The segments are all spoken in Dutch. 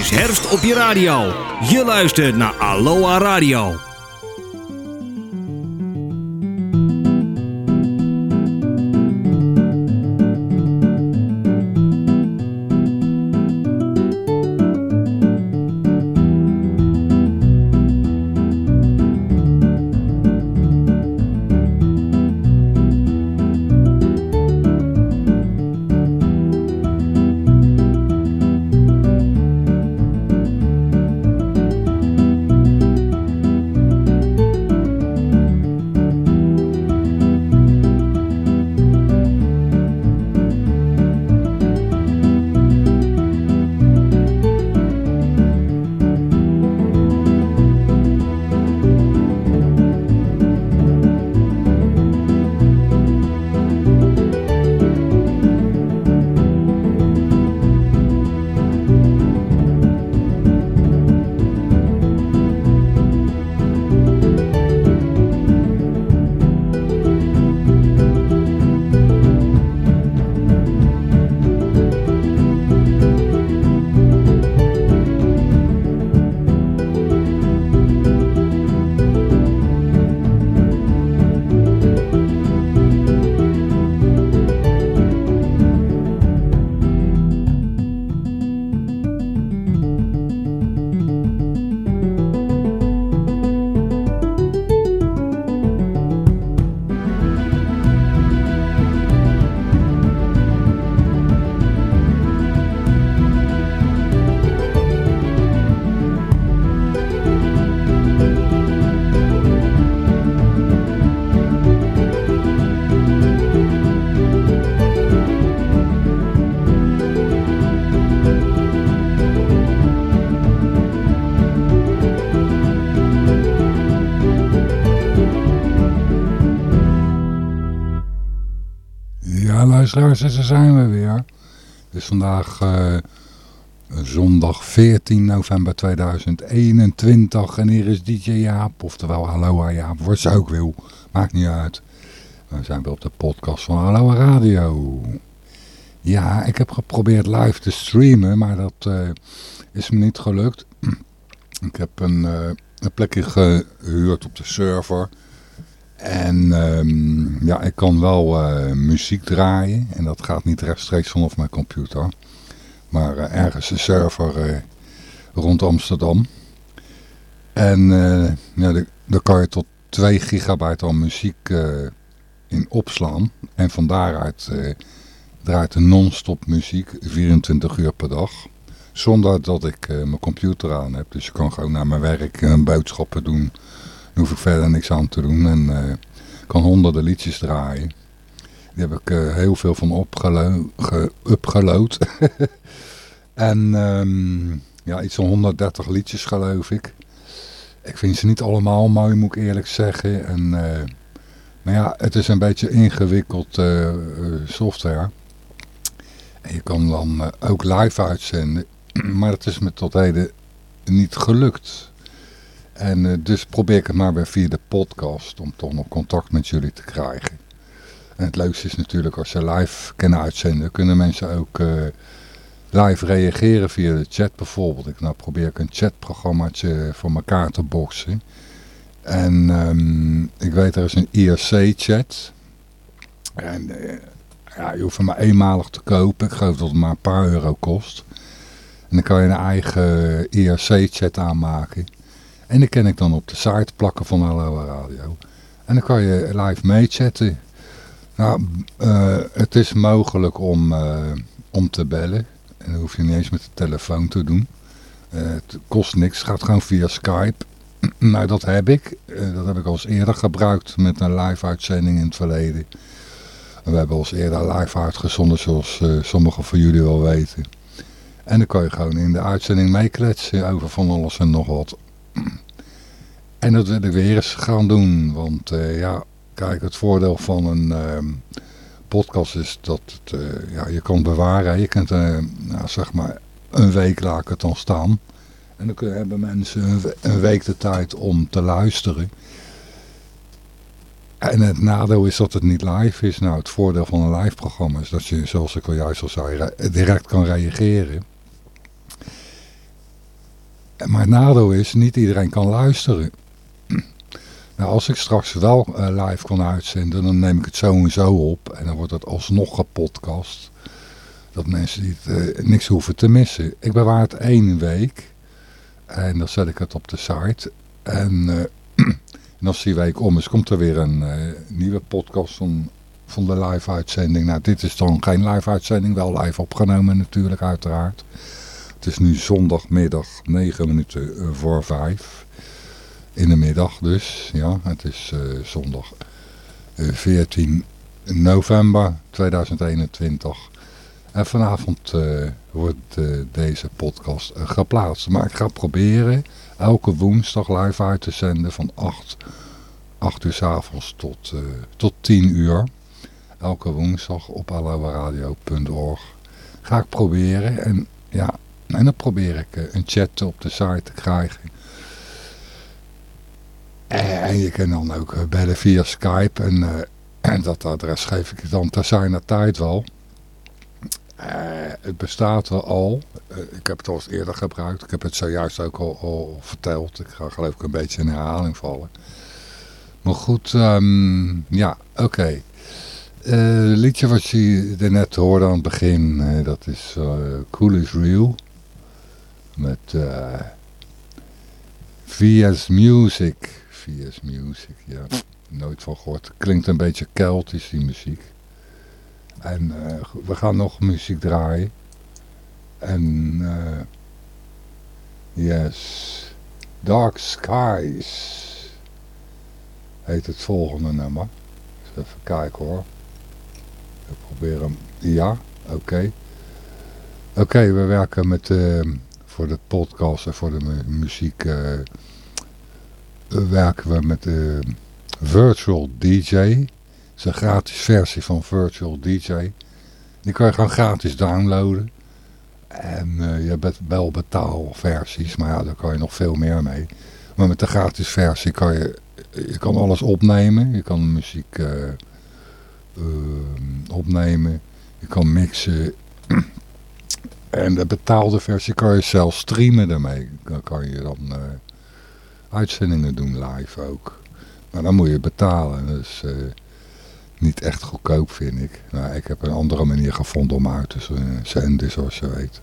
is herfst op je radio. Je luistert naar Aloha Radio. Luisteraars, daar zijn we weer. Het is vandaag uh, zondag 14 november 2021 en hier is DJ Jaap, oftewel Aloha Jaap, wat ze ook wil, maakt niet uit. We zijn weer op de podcast van Aloha Radio. Ja, ik heb geprobeerd live te streamen, maar dat uh, is me niet gelukt. ik heb een, uh, een plekje gehuurd op de server... En um, ja, ik kan wel uh, muziek draaien. En dat gaat niet rechtstreeks vanaf mijn computer. Maar uh, ergens een server uh, rond Amsterdam. En ja, daar kan je tot 2 gigabyte aan muziek in opslaan. En van daaruit draait er non-stop muziek 24 uur per dag. Zonder dat ik mijn computer aan heb. Dus je kan gewoon naar mijn werk en boodschappen doen daar hoef ik verder niks aan te doen. En uh, kan honderden liedjes draaien. Die heb ik uh, heel veel van opgeload. en um, ja, iets van 130 liedjes geloof ik. Ik vind ze niet allemaal mooi, moet ik eerlijk zeggen. En, uh, maar ja, het is een beetje ingewikkeld software. En je kan dan ook live uitzenden. maar het is me tot heden niet gelukt. En uh, dus probeer ik het maar weer via de podcast om toch nog contact met jullie te krijgen. En het leukste is natuurlijk als je live kunnen uitzenden, kunnen mensen ook uh, live reageren via de chat bijvoorbeeld. Ik, nou probeer ik een chatprogrammaatje voor elkaar te boksen. En um, ik weet er is een IRC-chat. En ja, je hoeft hem maar eenmalig te kopen. Ik geloof dat het maar een paar euro kost. En dan kan je een eigen IRC-chat aanmaken. En die kan ik dan op de site plakken van Aloha Radio. En dan kan je live meechatten. Nou, uh, het is mogelijk om, uh, om te bellen. En dat hoef je niet eens met de telefoon te doen. Uh, het kost niks, het gaat gewoon via Skype. nou, dat heb ik. dat heb ik al eens eerder gebruikt met een live uitzending in het verleden. En we hebben al eens eerder live uitgezonden, zoals sommigen van jullie wel weten. En dan kan je gewoon in de uitzending meekletsen over van alles en nog wat. En dat wil ik weer eens gaan doen. Want uh, ja, kijk, het voordeel van een uh, podcast is dat het, uh, ja, je kan bewaren. Je kunt nou, zeg maar een week laat het dan staan. En dan kunnen, hebben mensen een, een, week de tijd om te luisteren. En het nadeel is dat het niet live is. Nou, het voordeel van een live programma is dat je, zoals ik al juist al zei, direct kan reageren. Maar het nadeel is, niet iedereen kan luisteren. Nou, als ik straks wel uh, live kon uitzenden, dan neem ik het zo en zo op. En dan wordt het alsnog gepodcast. Dat mensen niet, uh, niks hoeven te missen. Ik bewaar het één week. En dan zet ik het op de site. En, uh, en als die week om is, komt er weer een nieuwe podcast van, van de live uitzending. Nou, dit is dan geen live uitzending. Wel live opgenomen natuurlijk, uiteraard. Het is nu zondagmiddag 9 minuten voor 5 in de middag dus. Ja, het is uh, zondag uh, eh, 14 november 2021. En vanavond uh, wordt deze podcast geplaatst. Maar ik ga proberen elke woensdag live uit te zenden van 8, 8 uur s avonds tot, tot 10 uur. Elke woensdag op aloaradio.org ga ik proberen. En ja, en dan probeer ik een chat op de site te krijgen en je kan dan ook eh, bellen via Skype. En, en dat adres geef ik dan ter tijd wel. Het bestaat wel al. Ik heb het al eens eerder gebruikt. Ik heb het zojuist ook al, verteld. Ik ga geloof ik een beetje in herhaling vallen. Maar goed, um, ja, oké. Okay. Liedje wat je er net hoorde aan het begin, dat is Cool is Real. Met VS Music. VS Music, ja. Nooit van gehoord. Klinkt een beetje Keltisch, die muziek. En uh, we gaan nog muziek draaien. En, uh, yes, Dark Skies heet het volgende nummer. Dus even kijken hoor. Ik probeer hem, ja, oké. Oké, we werken met, uh, voor de podcast en voor de mu muziek werken we met Virtual DJ. Dat is een gratis versie van Virtual DJ. Die kan je gewoon gratis downloaden. En uh, je hebt wel betaalversies, maar ja, daar kan je nog veel meer mee. Maar met de gratis versie kan je, je kan alles opnemen. Je kan muziek uh, uh, opnemen. Je kan mixen. en de betaalde versie kan je zelf streamen daarmee. Dan kan je dan uitzendingen doen live ook. Maar dan moet je betalen. Dus uh, niet echt goedkoop vind ik. Nou, ik heb een andere manier gevonden om uit te zenden zoals je weet.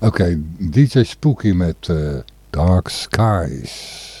Oké, DJ Spooky met uh, Dark Skies.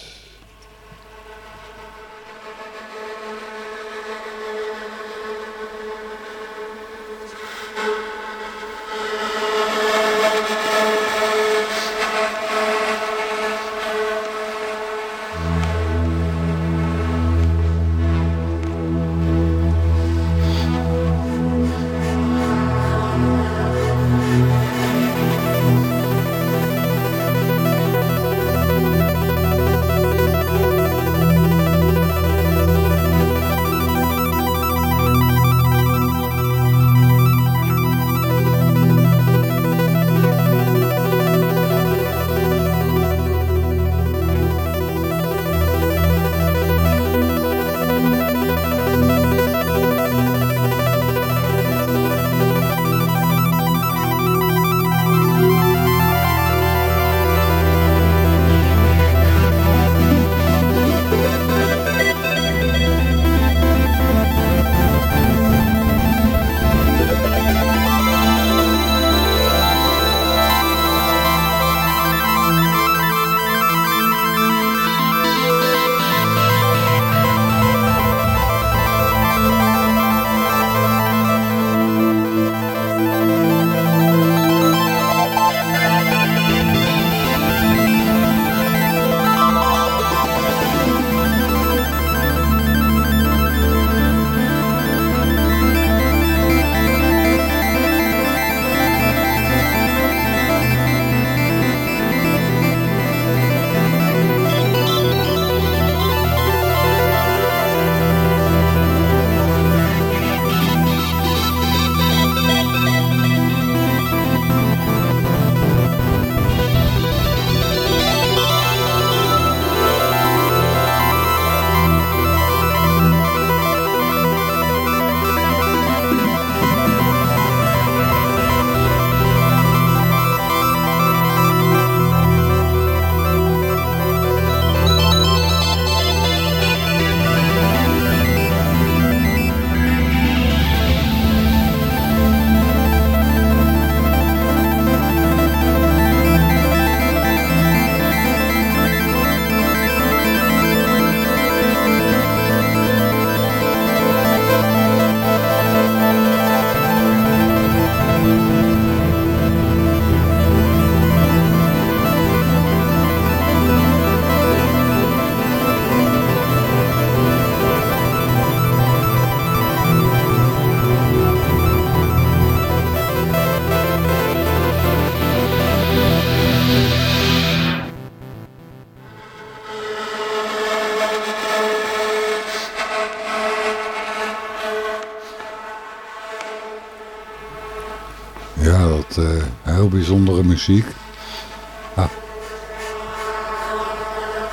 Ja, dat uh, heel bijzondere muziek. Ah.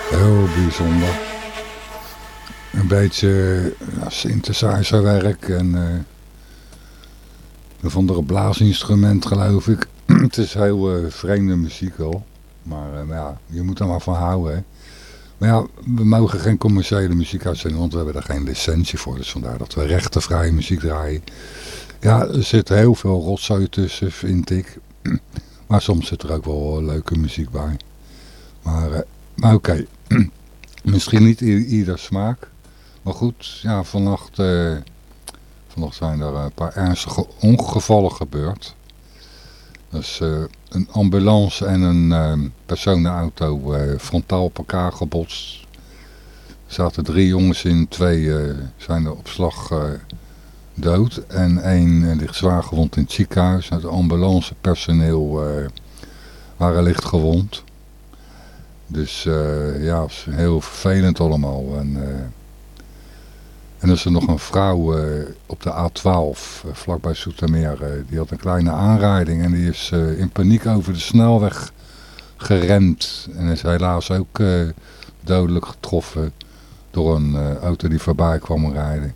Heel bijzonder. Een beetje uh, synthesizerwerk en uh, een andere blaasinstrument geloof ik. het is heel vreemde muziek al. Maar ja, je moet er maar van houden. Hè. Maar ja, we mogen geen commerciële muziek uitzenden, want we hebben er geen licentie voor. Dus vandaar dat we rechtenvrije muziek draaien. Ja, er zit heel veel rotzooi tussen, vind ik. Maar soms zit er ook wel leuke muziek bij. Maar, uh, maar oké, okay. misschien niet ieder smaak. Maar goed, ja, vannacht, uh, vannacht zijn er een paar ernstige ongevallen gebeurd. Dus uh, een ambulance en een personenauto frontaal op elkaar gebotst. Er zaten drie jongens in, twee zijn er op slag dood. En één ligt zwaar gewond in het ziekenhuis. Het ambulancepersoneel uh, waren licht gewond. Dus uh, ja, heel vervelend allemaal. En, en er is nog een vrouw op de A12, vlakbij Soetermeer. die had een kleine aanrijding en die is in paniek over de snelweg geremd. En is helaas ook dodelijk getroffen door een auto die voorbij kwam rijden.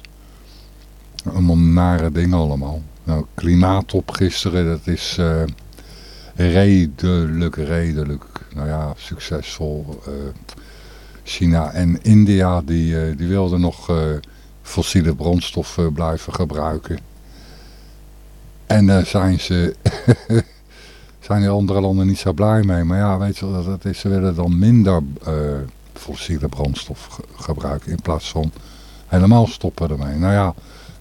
Allemaal nare dingen allemaal. Nou, klimaattop gisteren, dat is uh, redelijk, redelijk, nou ja, succesvol. Uh, China en India, die, uh, die wilden nog fossiele brandstoffen blijven gebruiken. En daar zijn ze, zijn die andere landen niet zo blij mee. Maar ja, weet je, dat is, ze willen dan minder fossiele brandstof gebruiken in plaats van helemaal stoppen ermee. Nou ja,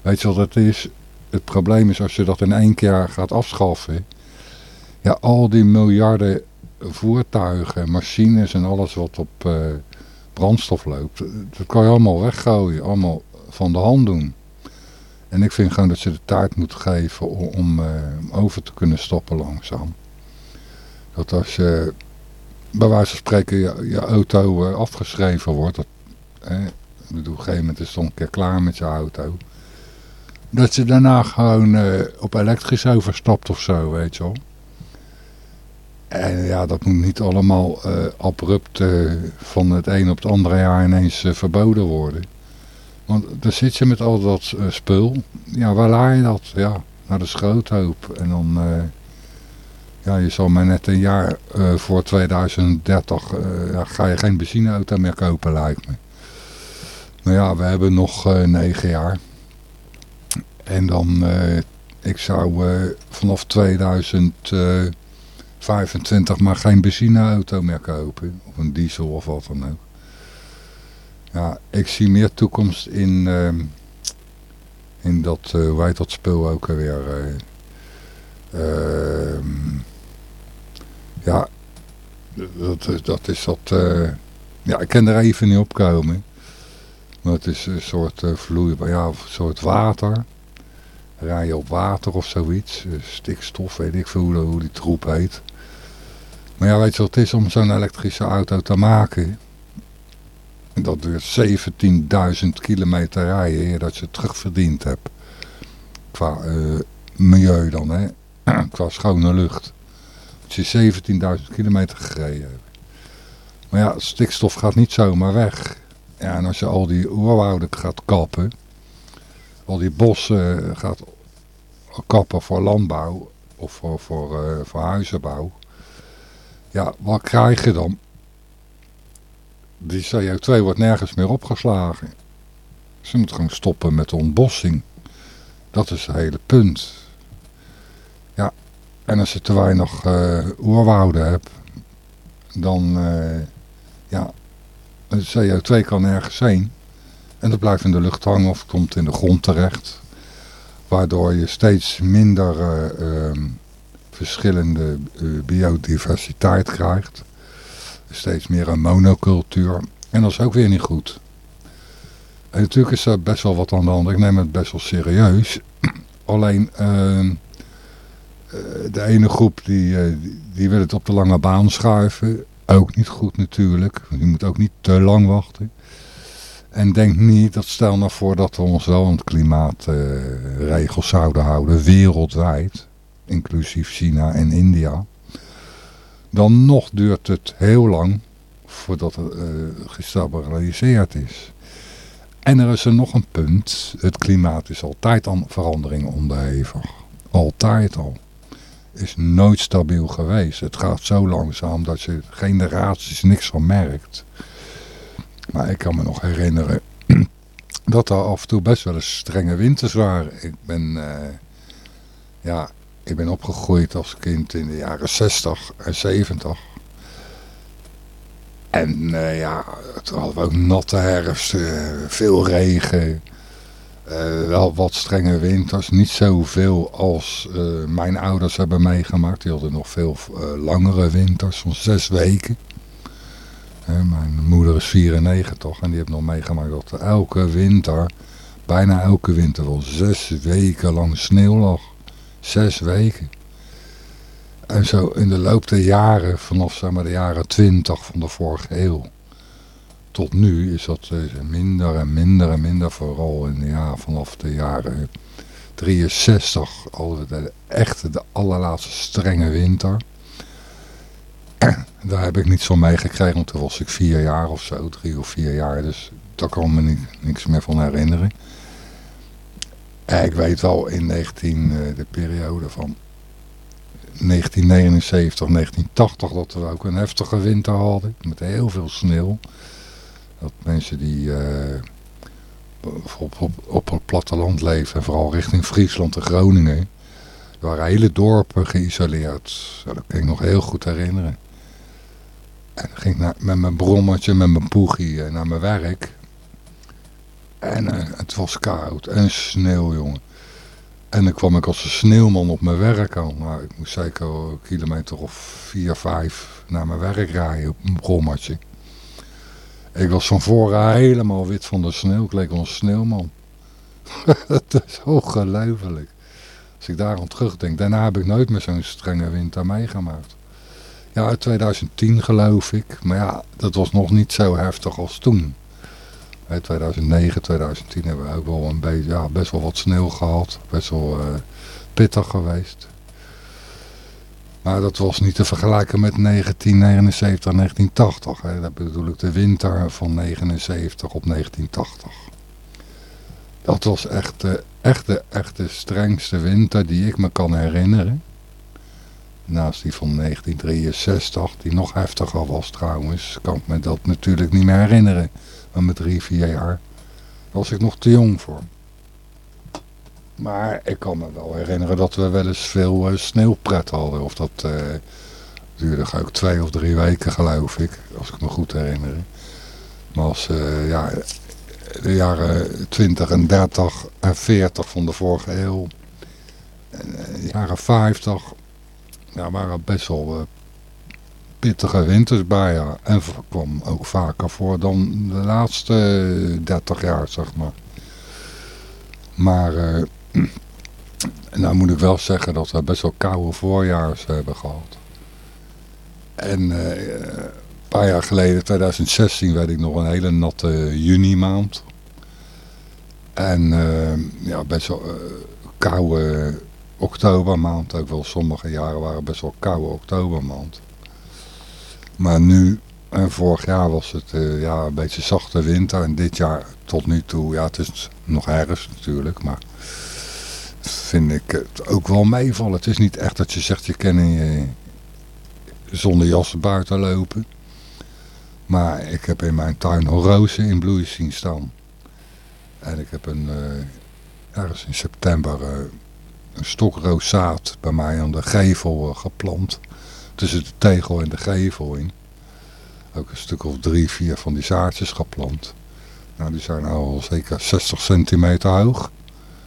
Weet je wat het is? Het probleem is als je dat in één keer gaat afschaffen. Ja, al die miljarden voertuigen, machines en alles wat op uh, brandstof loopt. Dat kan je allemaal weggooien. Allemaal van de hand doen. En ik vind gewoon dat ze de tijd moeten geven om, om uh, over te kunnen stoppen langzaam. Dat als je bij wijze van spreken je, je auto uh, afgeschreven wordt. Dat, eh, op een gegeven moment is het een keer klaar met je auto dat ze daarna gewoon uh, op elektrisch overstapt of zo, weet je wel. En ja, dat moet niet allemaal uh, abrupt uh, van het een op het andere jaar ineens verboden worden. Want dan zit je met al dat spul. Ja, waar laai je dat? Ja, naar de schroothoop. En dan, ja, je zal maar net een jaar voor 2030, ja, ga je geen benzineauto meer kopen, lijkt me. Maar ja, we hebben nog negen jaar. En dan, uh, ik zou uh, vanaf 2025 maar geen benzineauto meer kopen. Of een diesel of wat dan ook. Ja, ik zie meer toekomst in, uh, in dat, uh, hoe heet dat spul ook alweer. Ehm, ja, dat, dat is dat, ja, ik kan er even niet op komen. Maar het is een soort vloeibaar, ja, een soort water rijden op water of zoiets. Eh, stikstof, weet ik veel hoe, die troep heet. Maar ja, weet je wat het is om zo'n elektrische auto te maken? Dat duurt 17.000 kilometer rijden dat je het terugverdiend hebt. Qua uh, milieu dan, hè. Qua schone lucht. Dat je 17.000 kilometer gereden hebt. Maar ja, stikstof gaat niet zomaar weg. Ja, en als je al die oerwouden gaat kappen al die bossen gaat kappen voor landbouw of voor, voor, uh, voor huizenbouw. Ja, wat krijg je dan? Die CO2 wordt nergens meer opgeslagen. Ze moeten gewoon stoppen met de ontbossing. Dat is het hele punt. Ja, en als je te weinig uh, oerwouden hebt, dan, uh, ja, de CO2 kan nergens heen. En dat blijft in de lucht hangen of komt in de grond terecht. Waardoor je steeds minder uh, verschillende uh, biodiversiteit krijgt. Steeds meer een monocultuur. En dat is ook weer niet goed. En natuurlijk is er best wel wat aan de hand. Ik neem het best wel serieus. Alleen ehm, eh, de ene groep die, die wil het op de lange baan schuiven. Ook niet goed natuurlijk. Je moet ook niet te lang wachten. En denk niet, dat stel nou voor dat we ons wel aan klimaatregels uh, zouden houden, wereldwijd. inclusief China en India. Dan nog duurt het heel lang voordat het uh, gestabiliseerd is. En er is er nog een punt. Het klimaat is altijd aan verandering onderhevig. Altijd al. Is nooit stabiel geweest. Het gaat zo langzaam dat je generaties niks van merkt. Maar ik kan me nog herinneren dat er af en toe best wel eens strenge winters waren. Ik ben, uh, ja, ik ben opgegroeid als kind in de jaren 60 en 70. En uh, ja, toen hadden we ook natte herfst, uh, veel regen, wel wat strenge winters. Niet zoveel als mijn ouders hebben meegemaakt. Die hadden nog veel langere winters, van zes weken. Mijn moeder is 94 en die heeft nog meegemaakt dat elke winter, bijna elke winter wel zes weken lang sneeuw lag. Zes weken. En zo in de loop der jaren, vanaf zeg maar, de jaren 20 van de vorige eeuw, tot nu is dat uh, minder en minder en minder. Vooral in, ja, vanaf de jaren 63, al de, echte, de allerlaatste strenge winter. Daar heb ik niets van meegekregen, want toen was ik vier jaar of zo, drie of vier jaar. Dus daar kan me niks meer van herinneren. ik weet wel in 19, uh, de periode van 1979, 1980 dat we ook een heftige winter hadden. Met heel veel sneeuw. Dat mensen die uh, op, op, op het platteland leven, vooral richting Friesland en Groningen. Waren hele dorpen geïsoleerd. dat kan ik nog heel goed herinneren. En ging ik naar, met mijn brommertje, met mijn poegie eh, naar mijn werk. En uh, het was koud en sneeuw, jongen. En dan kwam ik als een sneeuwman op mijn werk aan. Ik moest zeker een kilometer of vier, vijf naar mijn werk rijden op een brommertje. Ik was van voren helemaal wit van de sneeuw. Ik leek een sneeuwman. dat is ongelooflijk. Als ik daar aan terugdenk. Daarna heb ik nooit meer zo'n strenge winter meegemaakt. Ja, uit 2010 geloof ik. Maar ja, dat was nog niet zo heftig als toen. 2009, 2010 hebben we ook wel een beetje, ja, best wel wat sneeuw gehad. Best wel uh, pittig geweest. Maar dat was niet te vergelijken met 1979 en 1980. Hè. Dat bedoel ik de winter van 79 op 1980. Dat was echt de, echt, de, echt de strengste winter die ik me kan herinneren. Naast die van 1963, die nog heftiger was trouwens, kan ik me dat natuurlijk niet meer herinneren. Maar met jaar was ik nog te jong voor. Maar ik kan me wel herinneren dat we wel eens veel uh, sneeuwpret hadden. Of dat uh, duurde ook twee of drie weken geloof ik, als ik me goed herinner. Maar als uh, ja, de jaren 20 en 30 en 40 van de vorige eeuw, en de jaren 50, ja, waren best wel pittige winters bij, ja. En kwam ook vaker voor dan de laatste 30 jaar, zeg maar. Maar, uh, nou moet ik wel zeggen dat we best wel koude voorjaars hebben gehad. En een paar jaar geleden, 2016, werd ik nog een hele natte juni maand. En ja, best wel koude oktobermaand. Ook wel sommige jaren waren best wel koude oktobermaand. Maar nu, en vorig jaar was het uh, ja, een beetje zachte winter. En dit jaar tot nu toe, ja het is nog herfst natuurlijk. Maar vind ik het ook wel meevallen. Het is niet echt dat je zegt je kan in je zonder jas buiten lopen. Maar ik heb in mijn tuin rozen in bloei zien staan. En ik heb een, uh, ergens in september stokrooszaad bij mij aan de gevel uh, geplant tussen de tegel en de gevel in. Ook een stuk of drie, vier van die zaadjes geplant. Nou, die zijn al zeker 60 centimeter hoog.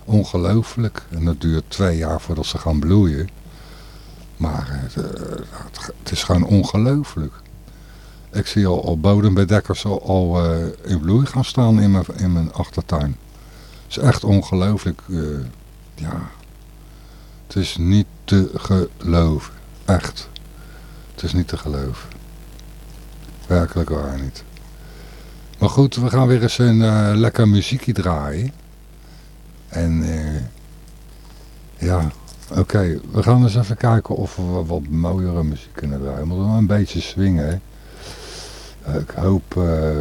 Ongelooflijk. En dat duurt twee jaar voordat ze gaan bloeien. Maar het, eh, het is gewoon ongelooflijk. Ik zie al, bodembedekkers al, uh, in bloei gaan staan in mijn, in mijn achtertuin. Het is echt ongelooflijk. Ja, het is niet te geloven. Echt. Het is niet te geloven. Werkelijk waar niet. Maar goed, we gaan weer eens een uh, lekker muziekje draaien. En uh, ja, Oké, we gaan eens even kijken of we wat mooiere muziek kunnen draaien. We moeten wel een beetje swingen. Eh, ik hoop... eh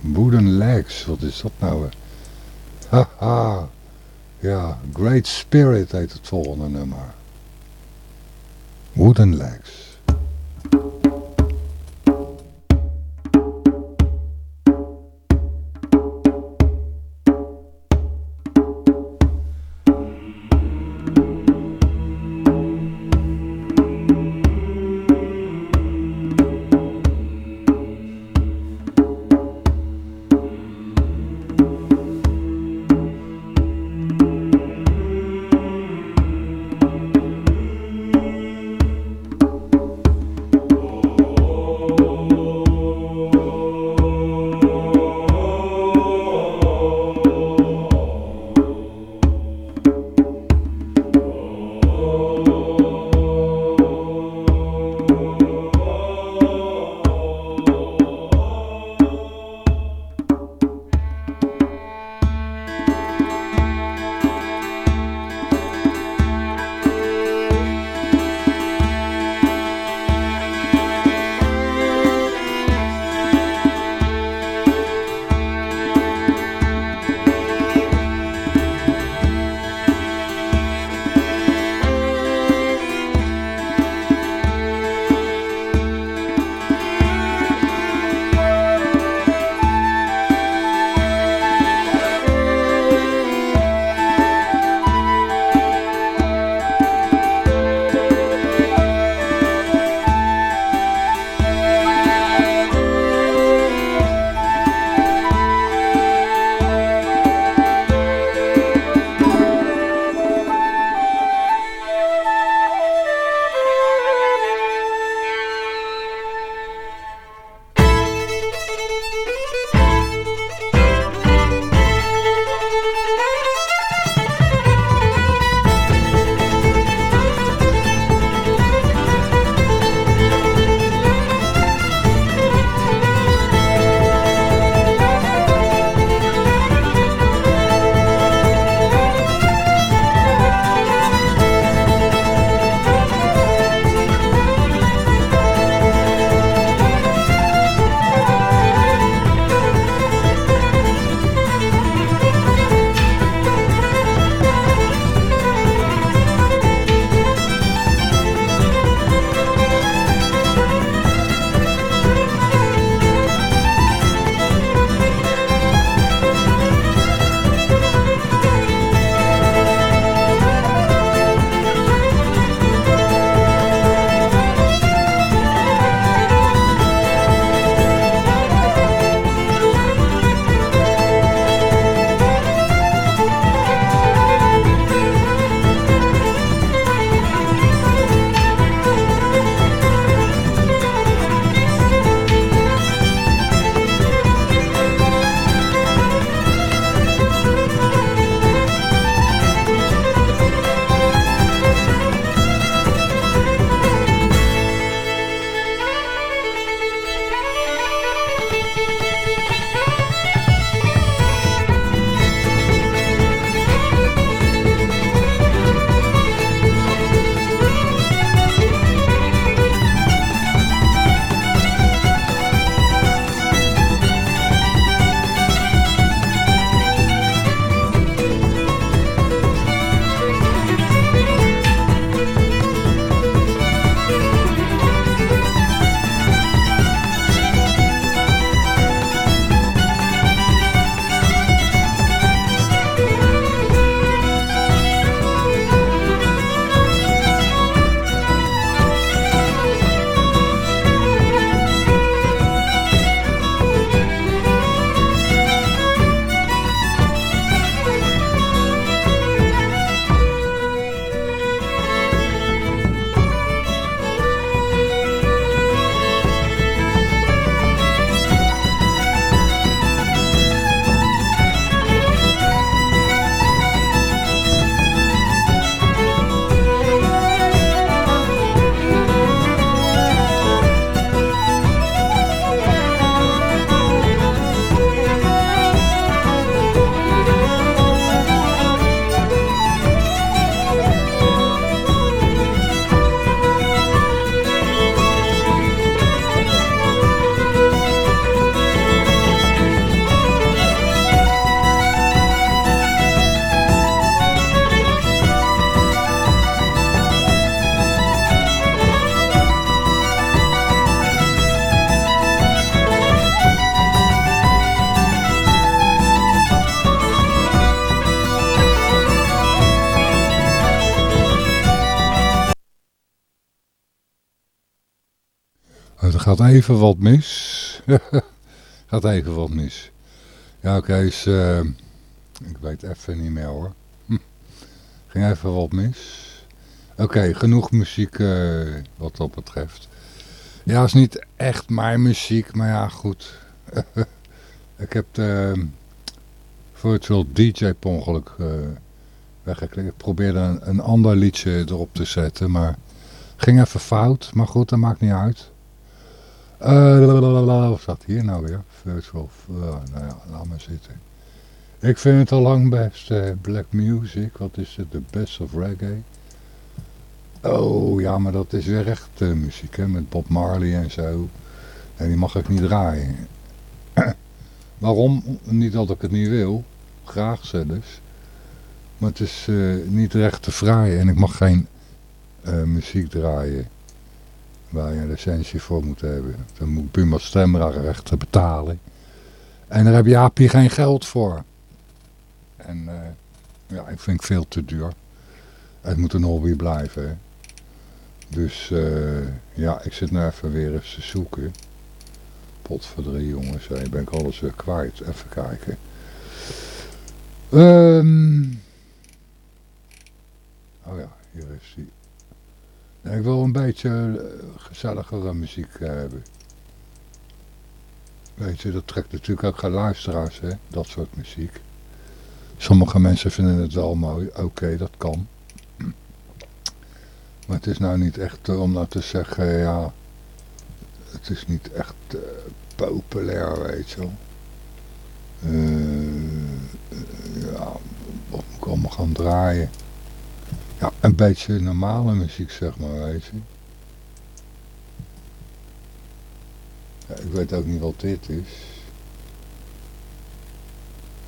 Wooden Legs, wat is dat nou? Haha. Ja, Great Spirit heet het volgende nummer. Wooden Legs. Gaat even wat mis. gaat even wat mis. Ja, oké, okay, ik weet even niet meer hoor. Hm. Ging even wat mis. Oké, genoeg muziek uh, wat dat betreft. Ja, is niet echt mijn muziek, maar ja, goed. ik heb de Virtual DJ per uh, weggeklikt. Ik probeerde een, ander liedje erop te zetten, maar ging even fout. Maar goed, dat maakt niet uit. Uh, wat staat hier nou weer? Virtual, uh, nou ja, laat maar zitten. Ik vind het al lang best uh, black music. Wat is het? The best of reggae. Oh ja, maar dat is weer echt muziek hè, met Bob Marley en zo. En die mag ik niet draaien. Waarom? Niet dat ik het niet wil. Graag zelfs. Maar het is niet recht te vrij en ik mag geen muziek draaien waar je een licentie voor moet hebben. Dan moet Puma stemrechten betalen. En daar heb Jaapie geen geld voor. En ja, ik vind het veel te duur. Het moet een hobby blijven. Hè. Dus uh, ja, ik zit nu even weer eens te zoeken. Pot voor drie jongens, hey, ben ik alles weer kwijt. Even kijken. Um, oh ja, hier is die. Ik wil een beetje uh, gezelligere muziek uh, hebben. Weet je, dat trekt natuurlijk ook geen luisteraars, hè? Dat soort muziek. Sommige mensen vinden het wel mooi. Oké, dat kan. Maar het is nou niet echt uh, om nou te zeggen, ja, het is niet echt populair, weet je wel. Ja, wat moet ik allemaal gaan draaien? Ja, een beetje normale muziek, zeg maar, weet je. Ja, ik weet ook niet wat dit is.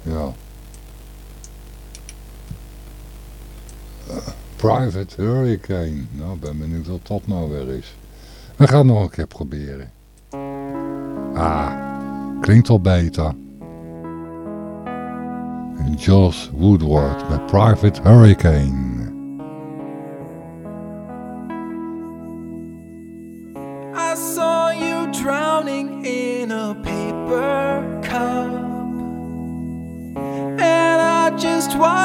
Ja. Private Hurricane. Nou, ben benieuwd wat dat nou weer is. We gaan het nog een keer proberen. Ah, klinkt al beter. Joss Woodward met Private Hurricane.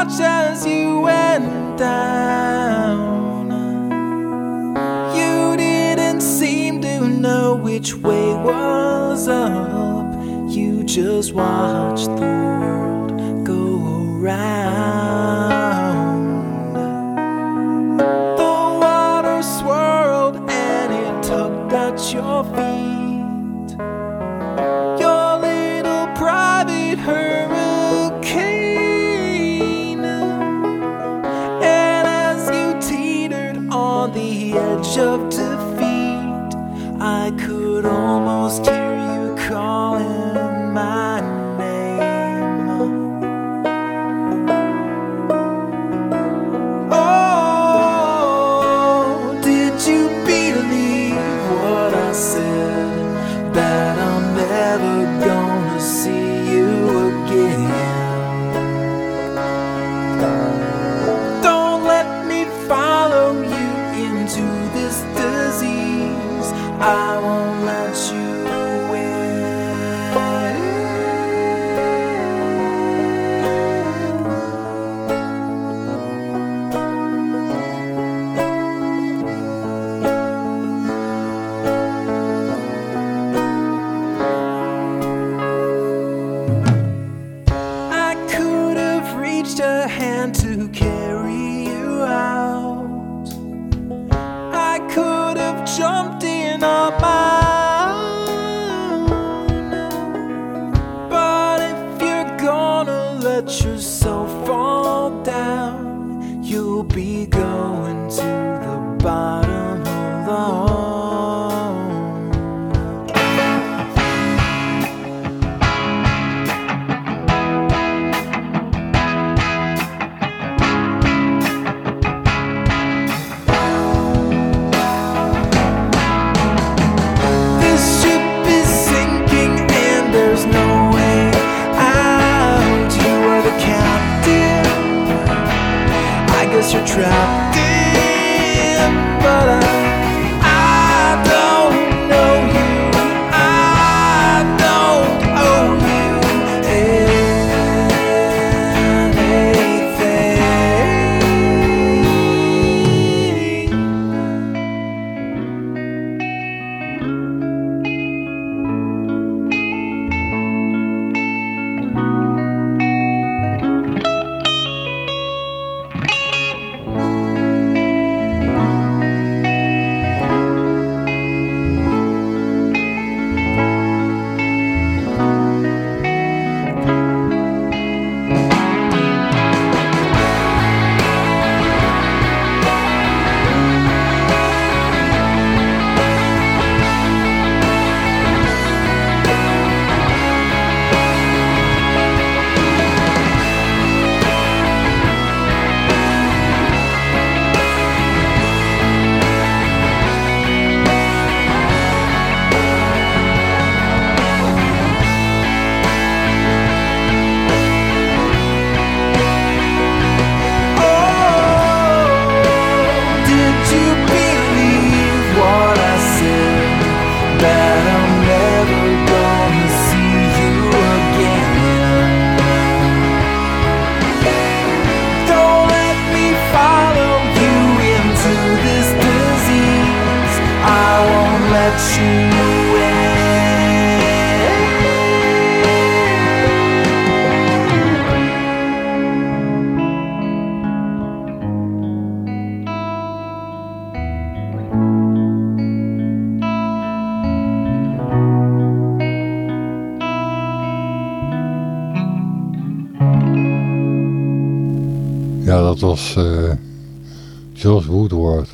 Watched as you went down. You didn't seem to know which way was up. You just watched the world go around. The water swirled and it tugged at your feet the edge of defeat. I could almost hear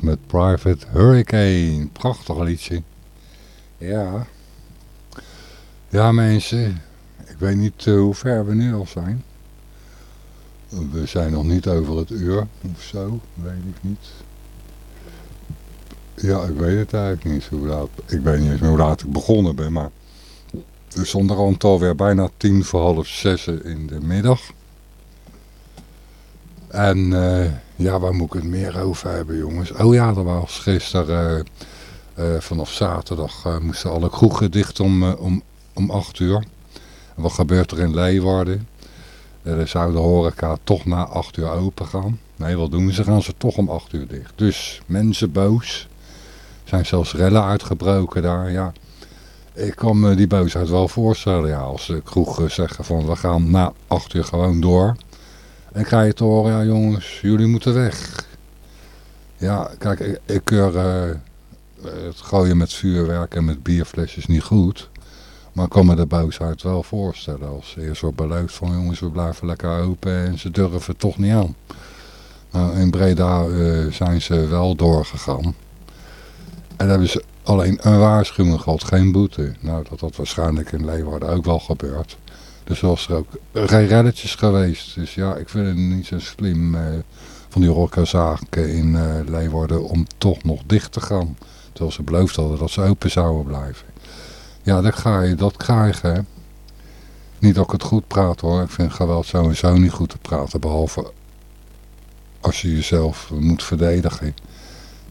Met Private Hurricane. Prachtig liedje. Ja. Ja mensen, ik weet niet uh, hoe ver we nu al zijn. We zijn nog niet over het uur of zo, weet ik niet. Ja, ik weet het eigenlijk niet hoe laat. Ik weet niet eens meer hoe laat ik begonnen ben, maar... Er stond er al alweer bijna tien voor half zes in de middag. En uh, ja, waar moet ik het meer over hebben, jongens? Oh ja, er was gisteren, uh, uh, vanaf zaterdag, moesten alle kroegen dicht om, om, om acht uur. Wat gebeurt er in Leeuwarden? Er zou de horeca toch na acht uur open gaan. Nee, wat doen ze? Gaan ze toch om acht uur dicht. Dus mensen boos. zijn zelfs rellen uitgebroken daar, ja. Ik kan me die boosheid wel voorstellen, ja. Als de kroegen zeggen van, we gaan na acht uur gewoon door... En krijg je te horen, ja jongens, jullie moeten weg. Ja, kijk, ik, keur uh, het gooien met vuurwerk en met bierflesjes niet goed. Maar ik kan me de boosheid wel voorstellen. Als eerst wordt beloofd van jongens, we blijven lekker open en ze durven het toch niet aan. Nou, in Breda uh, zijn ze wel doorgegaan. En hebben ze alleen een waarschuwing gehad, geen boete. Nou, dat had waarschijnlijk in Leeuwarden ook wel gebeurd. Dus was er ook geen relletjes geweest. Dus ja, ik vind het niet zo slim uh, van die rokkerzaken in uh, Leeuwarden om toch nog dicht te gaan. Terwijl ze beloofd hadden dat ze open zouden blijven. Ja, dan ga je dat krijgen. Niet dat ik het goed praat hoor. Ik vind geweld sowieso niet goed te praten. Behalve als je jezelf moet verdedigen.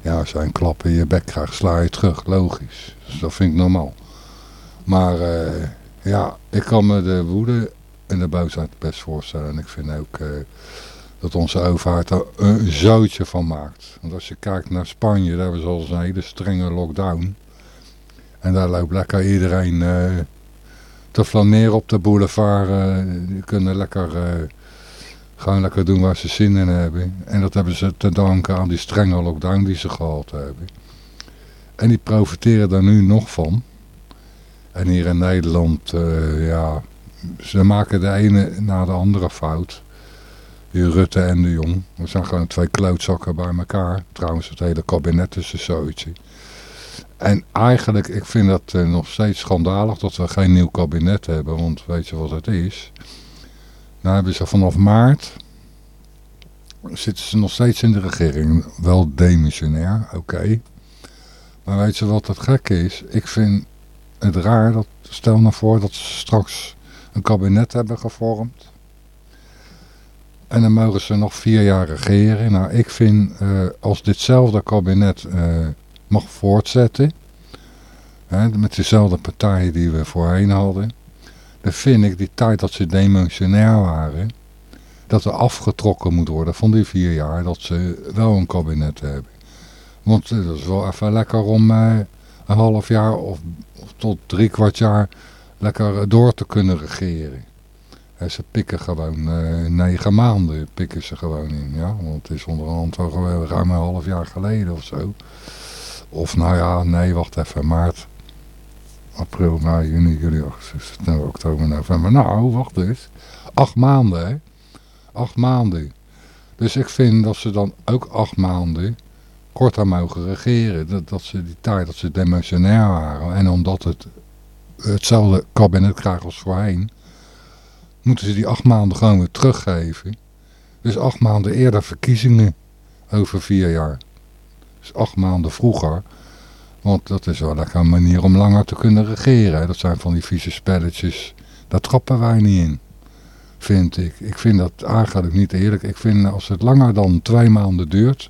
Ja, als je klap in je bek krijgt, sla je terug. Logisch. Dus dat vind ik normaal. Maar... Uh, ja, ik kan me de woede en de boosheid best voorstellen. En ik vind ook uh, dat onze overheid er een zootje van maakt. Want als je kijkt naar Spanje, daar hebben ze al een hele strenge lockdown. En daar loopt lekker iedereen uh, te flaneren op de boulevard. Uh, die kunnen lekker, gewoon lekker doen waar ze zin in hebben. En dat hebben ze te danken aan die strenge lockdown die ze gehad hebben. En die profiteren daar nu nog van. En hier in Nederland, uh, ja, ze maken de ene na de andere fout. Die Rutte en de Jong. We zijn gewoon twee klootzakken bij elkaar. Trouwens, het hele kabinet is een zoietje. En eigenlijk, ik vind dat uh, nog steeds schandalig dat we geen nieuw kabinet hebben. Want weet je wat het is? Nou hebben ze vanaf maart, zitten ze nog steeds in de regering. Wel demissionair, oké. Maar weet je wat het gekke is? Ik vind het raar, dat, stel nou voor dat ze straks een kabinet hebben gevormd. En dan mogen ze nog vier jaar regeren. Nou, ik vind uh, als ditzelfde kabinet uh, mag voortzetten, hè, met dezelfde partijen die we voorheen hadden, dan vind ik die tijd dat ze demissionair waren, dat er afgetrokken moet worden van die vier jaar, dat ze wel een kabinet hebben. Want uh, dat is wel even lekker om een half jaar of tot drie kwart jaar lekker door te kunnen regeren. En ze pikken gewoon uh, negen maanden pikken ze gewoon in. Ja? Want het is onderhand wel ruim een half jaar geleden of zo. Of nou ja, nee, wacht even, maart, april, mei, juni, juli, augustus, oktober, november. Nou, wacht eens. Acht maanden, hè. Acht maanden. Dus ik vind dat ze dan ook acht maanden korter mogen regeren. Dat, dat ze die tijd dat ze demissionair waren. En omdat het hetzelfde kabinet krijgt als voorheen. Moeten ze die acht maanden gewoon weer teruggeven. Dus acht maanden eerder verkiezingen over vier jaar. Dus acht maanden vroeger. Want dat is wel lekker een manier om langer te kunnen regeren. Dat zijn van die vieze spelletjes. Daar trappen wij niet in. Vind ik. Ik vind dat eigenlijk niet eerlijk. Ik vind als het langer dan twee maanden duurt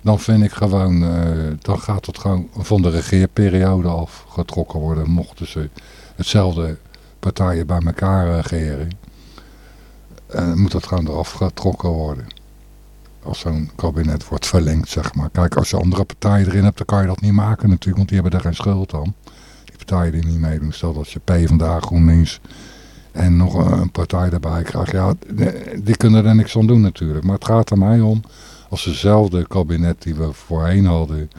dan vind ik gewoon, uh, dan gaat het gewoon van de regeerperiode af getrokken worden. Mochten ze hetzelfde partijen bij elkaar regeren. Uh, moet dat gewoon eraf getrokken worden. Als zo'n kabinet wordt verlengd, zeg maar. Kijk, als je andere partijen erin hebt, dan kan je dat niet maken natuurlijk. Want die hebben daar geen schuld aan. Die partijen die niet meedoen. Stel dat je P vandaag GroenLinks en nog een partij erbij krijgt. Ja, die kunnen er niks aan doen natuurlijk. Maar het gaat er mij om als dezelfde kabinet die we voorheen hadden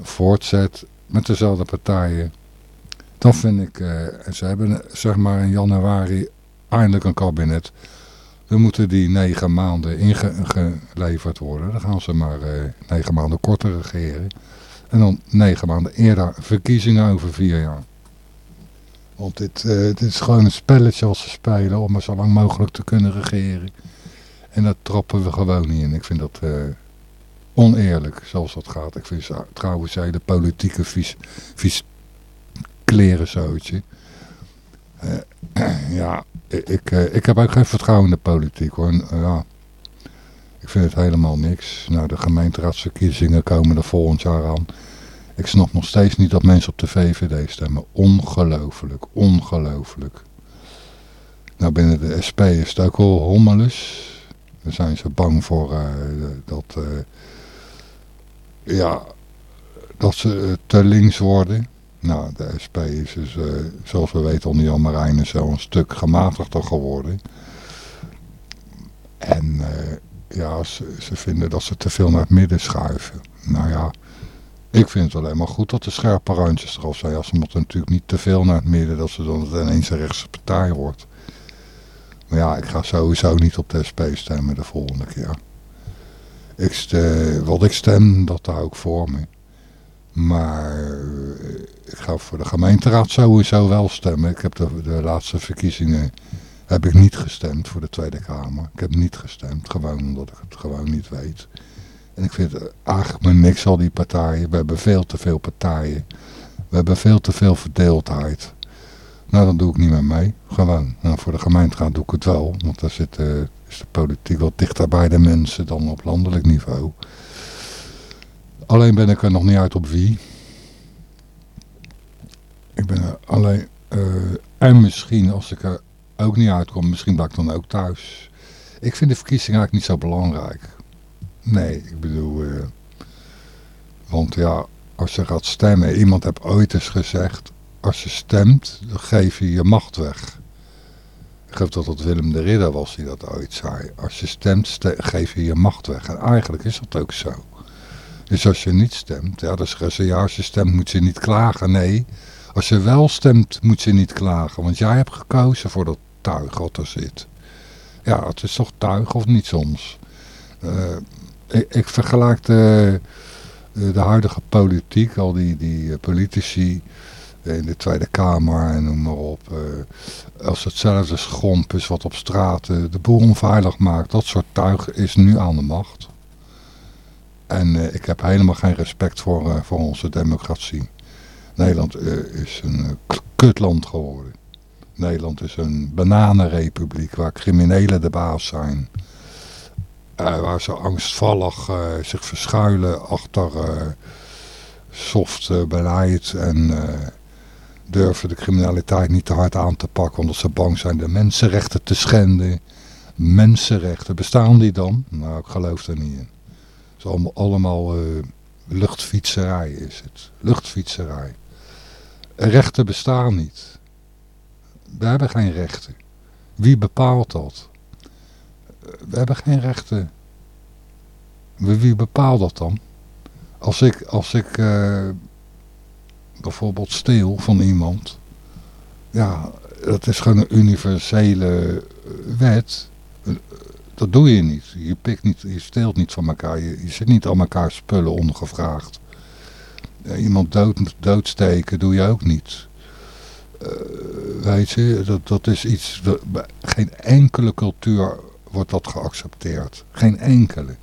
voortzet met dezelfde partijen, dan vind ik, uh, ze hebben zeg maar in januari eindelijk een kabinet. Dan moeten die negen maanden ingeleverd worden. Dan gaan ze maar uh, negen maanden korter regeren. En dan negen maanden eerder verkiezingen over vier jaar. Want dit, uh, dit is gewoon een spelletje als ze spelen om maar zo lang mogelijk te kunnen regeren. En dat trappen we gewoon niet in. Ik vind dat uh, oneerlijk zoals dat gaat. Ik vind trouwens hele politieke vies, vies klerenzootje. Uh, ja, ik, uh, ik heb ook geen vertrouwen in de politiek hoor. ja, ik vind het helemaal niks. Nou, de gemeenteraadsverkiezingen komen er volgend jaar aan. Ik snap nog steeds niet dat mensen op de VVD stemmen. Ongelooflijk, ongelooflijk. Nou, binnen de SP is het ook al hommeles. Daar zijn ze bang voor uh, dat, uh, ja, dat ze te links worden. Nou, de SP is dus, zoals we weten, onder Jan Marijnen een stuk gematigder geworden. En ja, ze, ze, vinden dat ze te veel naar het midden schuiven. Nou ja, ik vind het alleen maar goed dat de scherpe randjes eraf zijn. Als ze moeten natuurlijk niet te veel naar het midden, dat ze dan ineens een rechtse partij wordt. Maar ja, ik ga sowieso niet op de SP stemmen de volgende keer. Ik stem, wat ik stem, dat hou ik voor me. Maar ik ga voor de gemeenteraad sowieso wel stemmen. Ik heb de, de laatste verkiezingen heb ik niet gestemd voor de Tweede Kamer. Ik heb niet gestemd, gewoon omdat ik het gewoon niet weet. En ik vind eigenlijk maar niks al die partijen. We hebben veel te veel partijen. We hebben veel te veel verdeeldheid. Nou, dan doe ik niet meer mee. Gewoon. Nou, voor de gemeenteraad doe ik het wel. Want daar zit, uh, is de politiek wat dichter bij de mensen dan op landelijk niveau. Alleen ben ik er nog niet uit op wie. Ik ben er alleen... Uh, en misschien als ik er ook niet uitkom, misschien blijf ik dan ook thuis. Ik vind de verkiezing eigenlijk niet zo belangrijk. Nee, ik bedoel... Uh, want ja, als je gaat stemmen... Iemand heeft ooit eens gezegd... Als je stemt, dan geef je je macht weg. Ik geloof dat het Willem de Ridder was die dat ooit zei. Als je stemt, ste geef je je macht weg. En eigenlijk is dat ook zo. Dus als je niet stemt, ja, dan zeggen ze... Ja, als je stemt moet je niet klagen. Nee, als je wel stemt moet je niet klagen. Want jij hebt gekozen voor dat tuig wat er zit. Ja, het is toch tuig of niet soms? Uh, ik, vergelijk de, de, huidige politiek, al die, die politici in de Tweede Kamer en noem maar op. Uh, als hetzelfde schomp is wat op straat uh, de boel onveilig maakt. Dat soort tuig is nu aan de macht. En ik heb helemaal geen respect voor, voor onze democratie. Nederland is een kutland geworden. Nederland is een bananenrepubliek waar criminelen de baas zijn. Waar ze angstvallig zich verschuilen achter soft beleid en durven de criminaliteit niet te hard aan te pakken omdat ze bang zijn de mensenrechten te schenden. Mensenrechten, bestaan die dan? Nou, ik geloof er niet in. Het is allemaal, allemaal luchtfietserij is het. Luchtfietserij. Rechten bestaan niet. We hebben geen rechten. Wie bepaalt dat? We hebben geen rechten. Wie bepaalt dat dan? Als ik, als ik uh, bijvoorbeeld steel van iemand. Ja, dat is gewoon een universele wet. Dat doe je niet. Je pikt niet, je steelt niet van elkaar. Je, je zit niet aan elkaar spullen ongevraagd. Iemand dood, doodsteken doe je ook niet. Uh, weet je, dat, dat is iets, geen enkele cultuur wordt dat geaccepteerd. Geen enkele.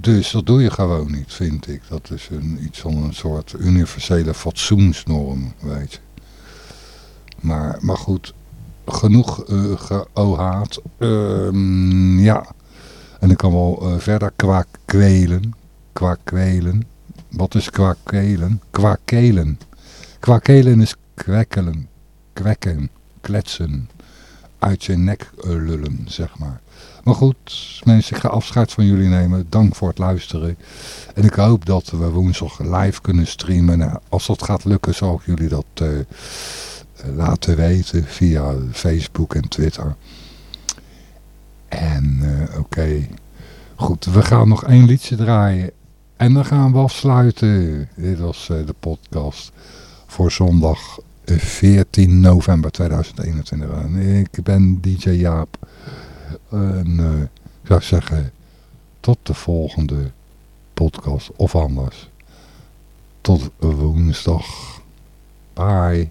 Dus dat doe je gewoon niet, vind ik. Dat is een, iets van een soort universele fatsoensnorm, weet je. Maar, maar goed, genoeg uh, geohaat. Um, ja, en ik kan wel uh, verder kwaak kwelen. Kwaak kwelen. Wat is kwaak kwelen? Kwakelen. Kwakelen is kwekkelen, kwekken, kletsen, uit je nek lullen, zeg maar. Maar goed, mensen, ik ga afscheid van jullie nemen. Dank voor het luisteren. En ik hoop dat we woensdag live kunnen streamen. Nou, als dat gaat lukken, zal ik jullie dat uh, laten weten via Facebook en Twitter. En uh, oké, goed, we gaan nog één liedje draaien. En dan gaan we afsluiten. Dit was uh, de podcast voor zondag 14 november 2021. Ik ben DJ Jaap. En eh, ik zou zeggen, tot de volgende podcast. Of anders. Tot woensdag. Bye.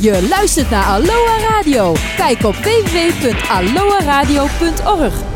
Je luistert naar Aloha Radio. Kijk op www.aloaradio.org.